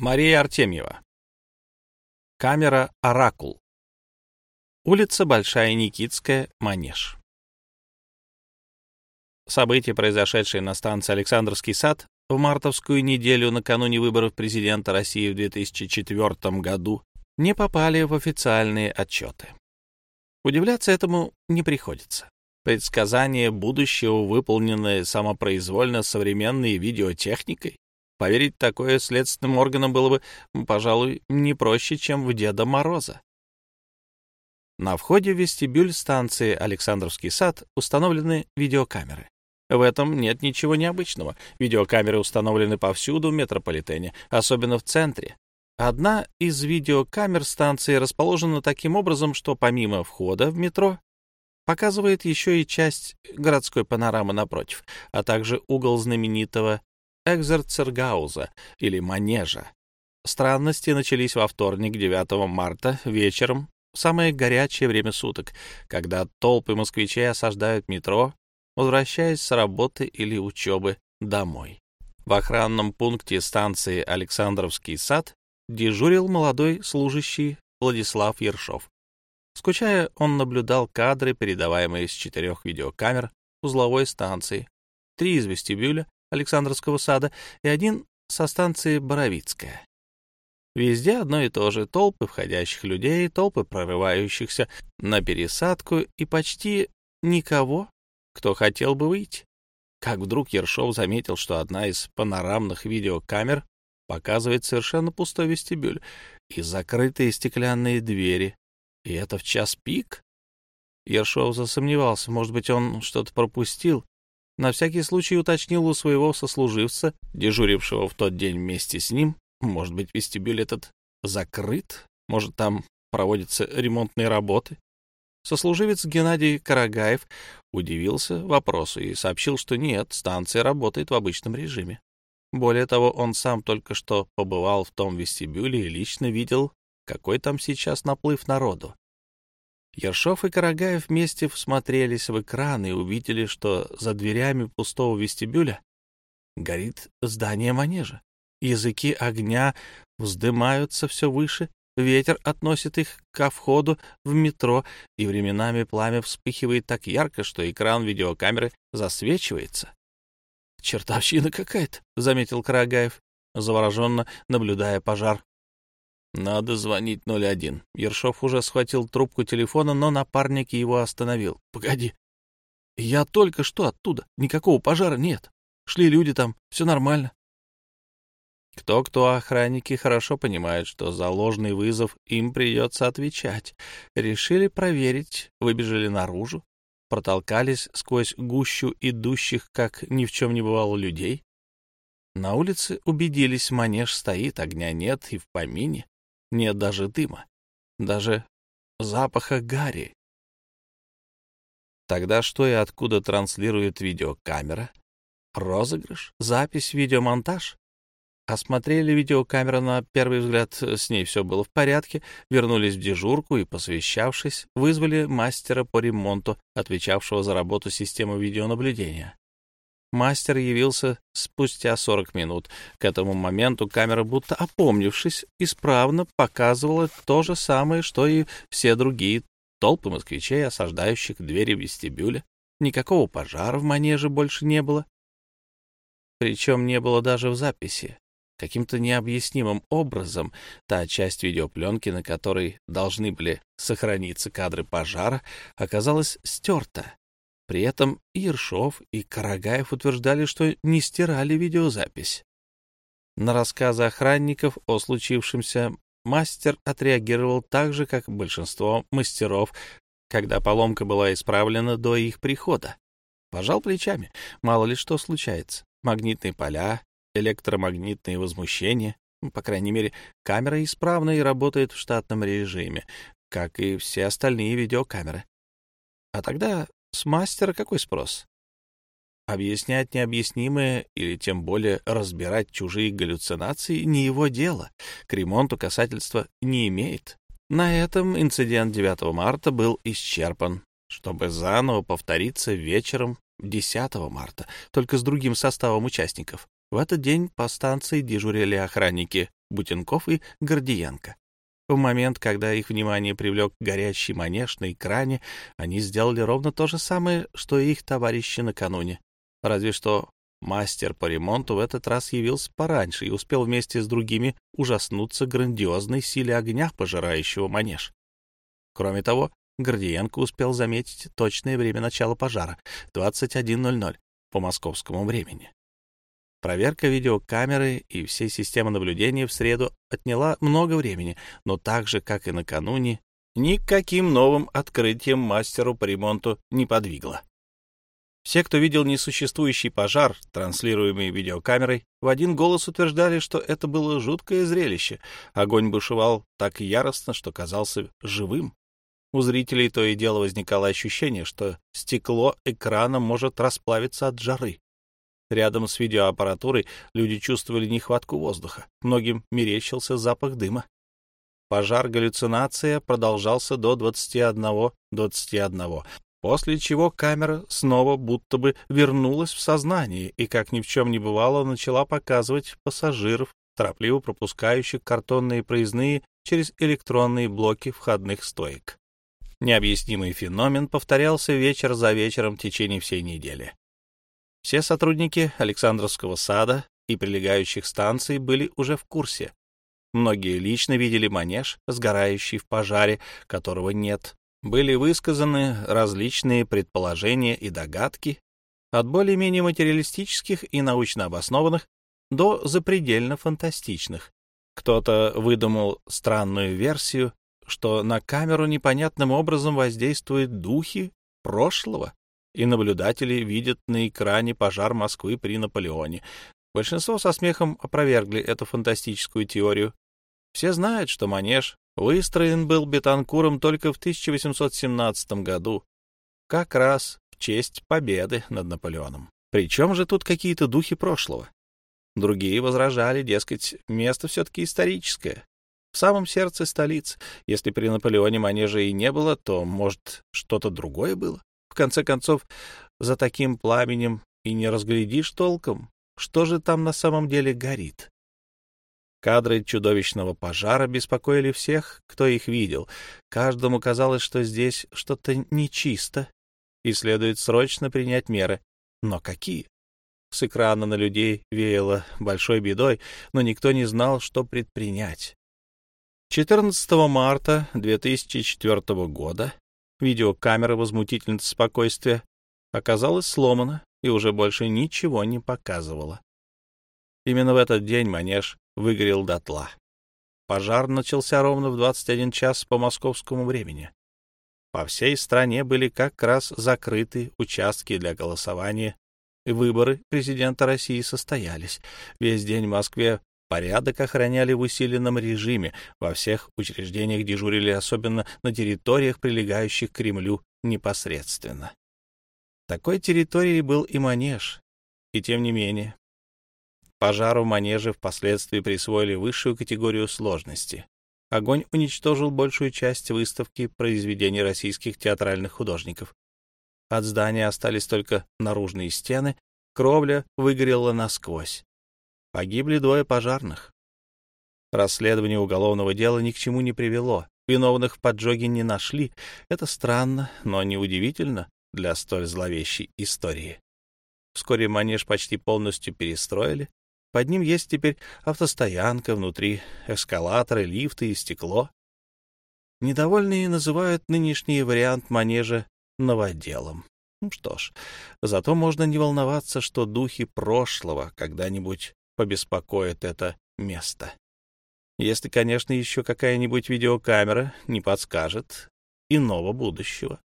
Мария Артемьева. Камера «Оракул». Улица Большая Никитская, Манеж. События, произошедшие на станции Александровский сад в мартовскую неделю накануне выборов президента России в 2004 году, не попали в официальные отчеты. Удивляться этому не приходится. Предсказание будущего, выполненное самопроизвольно современной видеотехникой, Поверить такое следственным органам было бы, пожалуй, не проще, чем в Деда Мороза. На входе в вестибюль станции Александровский сад установлены видеокамеры. В этом нет ничего необычного. Видеокамеры установлены повсюду в метрополитене, особенно в центре. Одна из видеокамер станции расположена таким образом, что помимо входа в метро показывает еще и часть городской панорамы напротив, а также угол знаменитого Экзерцергауза или Манежа. Странности начались во вторник, 9 марта, вечером, самое горячее время суток, когда толпы москвичей осаждают метро, возвращаясь с работы или учебы домой. В охранном пункте станции Александровский сад дежурил молодой служащий Владислав Ершов. Скучая, он наблюдал кадры, передаваемые с четырех видеокамер узловой станции, три из вестибюля, Александровского сада и один со станции Боровицкая. Везде одно и то же — толпы входящих людей, толпы прорывающихся на пересадку и почти никого, кто хотел бы выйти. Как вдруг Ершов заметил, что одна из панорамных видеокамер показывает совершенно пустой вестибюль и закрытые стеклянные двери. И это в час пик? Ершов засомневался, может быть, он что-то пропустил, на всякий случай уточнил у своего сослуживца, дежурившего в тот день вместе с ним, может быть, вестибюль этот закрыт, может, там проводятся ремонтные работы. Сослуживец Геннадий Карагаев удивился вопросу и сообщил, что нет, станция работает в обычном режиме. Более того, он сам только что побывал в том вестибюле и лично видел, какой там сейчас наплыв народу. Ершов и Карагаев вместе всмотрелись в экран и увидели, что за дверями пустого вестибюля горит здание манежа. Языки огня вздымаются все выше, ветер относит их ко входу в метро, и временами пламя вспыхивает так ярко, что экран видеокамеры засвечивается. «Чертовщина какая-то», — заметил Карагаев, завороженно наблюдая пожар. Надо звонить 01. Ершов уже схватил трубку телефона, но напарник его остановил. Погоди. Я только что оттуда. Никакого пожара нет. Шли люди там, все нормально. Кто-кто, охранники хорошо понимают, что за ложный вызов им придется отвечать. Решили проверить, выбежали наружу, протолкались сквозь гущу идущих, как ни в чем не бывало, людей. На улице убедились, манеж стоит, огня нет и в помине. Нет даже дыма, даже запаха гари. Тогда что и откуда транслирует видеокамера? Розыгрыш? Запись, видеомонтаж? Осмотрели видеокамеру на первый взгляд, с ней все было в порядке, вернулись в дежурку и, посвящавшись, вызвали мастера по ремонту, отвечавшего за работу системы видеонаблюдения. Мастер явился спустя 40 минут. К этому моменту камера, будто опомнившись, исправно показывала то же самое, что и все другие толпы москвичей, осаждающих двери вестибюля. Никакого пожара в манеже больше не было. Причем не было даже в записи. Каким-то необъяснимым образом та часть видеопленки, на которой должны были сохраниться кадры пожара, оказалась стерта. При этом и Ершов, и Карагаев утверждали, что не стирали видеозапись. На рассказы охранников о случившемся мастер отреагировал так же, как большинство мастеров, когда поломка была исправлена до их прихода. Пожал плечами. Мало ли что случается. Магнитные поля, электромагнитные возмущения. По крайней мере, камера исправна и работает в штатном режиме, как и все остальные видеокамеры. А тогда с мастера какой спрос? Объяснять необъяснимое или тем более разбирать чужие галлюцинации не его дело. К ремонту касательства не имеет. На этом инцидент 9 марта был исчерпан, чтобы заново повториться вечером 10 марта, только с другим составом участников. В этот день по станции дежурили охранники Бутенков и Гордиенко. В момент, когда их внимание привлек горящий манеж на экране, они сделали ровно то же самое, что и их товарищи накануне. Разве что мастер по ремонту в этот раз явился пораньше и успел вместе с другими ужаснуться грандиозной силе огня, пожирающего манеж. Кроме того, Гордиенко успел заметить точное время начала пожара — 21.00 по московскому времени. Проверка видеокамеры и всей системы наблюдения в среду отняла много времени, но так же, как и накануне, никаким новым открытием мастеру по ремонту не подвигло. Все, кто видел несуществующий пожар, транслируемый видеокамерой, в один голос утверждали, что это было жуткое зрелище. Огонь бушевал так яростно, что казался живым. У зрителей то и дело возникало ощущение, что стекло экрана может расплавиться от жары. Рядом с видеоаппаратурой люди чувствовали нехватку воздуха. Многим мерещился запах дыма. Пожар галлюцинация продолжался до 21.21, после чего камера снова будто бы вернулась в сознание и, как ни в чем не бывало, начала показывать пассажиров, торопливо пропускающих картонные проездные через электронные блоки входных стоек. Необъяснимый феномен повторялся вечер за вечером в течение всей недели. Все сотрудники Александровского сада и прилегающих станций были уже в курсе. Многие лично видели манеж, сгорающий в пожаре, которого нет. Были высказаны различные предположения и догадки, от более-менее материалистических и научно обоснованных до запредельно фантастичных. Кто-то выдумал странную версию, что на камеру непонятным образом воздействуют духи прошлого, и наблюдатели видят на экране пожар Москвы при Наполеоне. Большинство со смехом опровергли эту фантастическую теорию. Все знают, что манеж выстроен был Бетанкуром только в 1817 году, как раз в честь победы над Наполеоном. Причем же тут какие-то духи прошлого? Другие возражали, дескать, место все-таки историческое, в самом сердце столицы. Если при Наполеоне манежа и не было, то, может, что-то другое было? В конце концов, за таким пламенем и не разглядишь толком, что же там на самом деле горит. Кадры чудовищного пожара беспокоили всех, кто их видел. Каждому казалось, что здесь что-то нечисто, и следует срочно принять меры. Но какие? С экрана на людей веяло большой бедой, но никто не знал, что предпринять. 14 марта 2004 года Видеокамера возмутительницы спокойствия оказалась сломана и уже больше ничего не показывала. Именно в этот день манеж выгорел дотла. Пожар начался ровно в 21 час по московскому времени. По всей стране были как раз закрыты участки для голосования, и выборы президента России состоялись. Весь день в Москве Порядок охраняли в усиленном режиме, во всех учреждениях дежурили, особенно на территориях, прилегающих к Кремлю непосредственно. Такой территорией был и манеж, и тем не менее. Пожару манежа впоследствии присвоили высшую категорию сложности. Огонь уничтожил большую часть выставки произведений российских театральных художников. От здания остались только наружные стены, кровля выгорела насквозь. Погибли двое пожарных. Расследование уголовного дела ни к чему не привело. Виновных в поджоге не нашли. Это странно, но неудивительно для столь зловещей истории. Вскоре манеж почти полностью перестроили. Под ним есть теперь автостоянка, внутри эскалаторы, лифты и стекло. Недовольные называют нынешний вариант манежа новоделом. Ну что ж, зато можно не волноваться, что духи прошлого когда-нибудь побеспокоит это место. Если, конечно, еще какая-нибудь видеокамера не подскажет иного будущего.